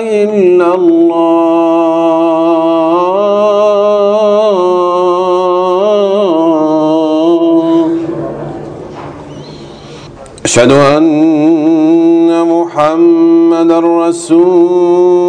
إلا الله أشهد أن محمد رسول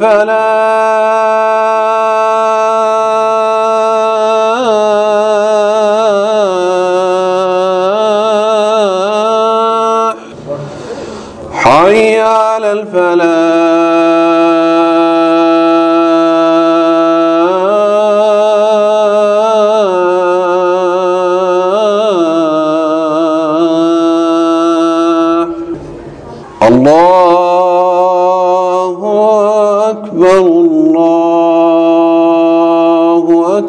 الفلاح حي على الفلاح. الله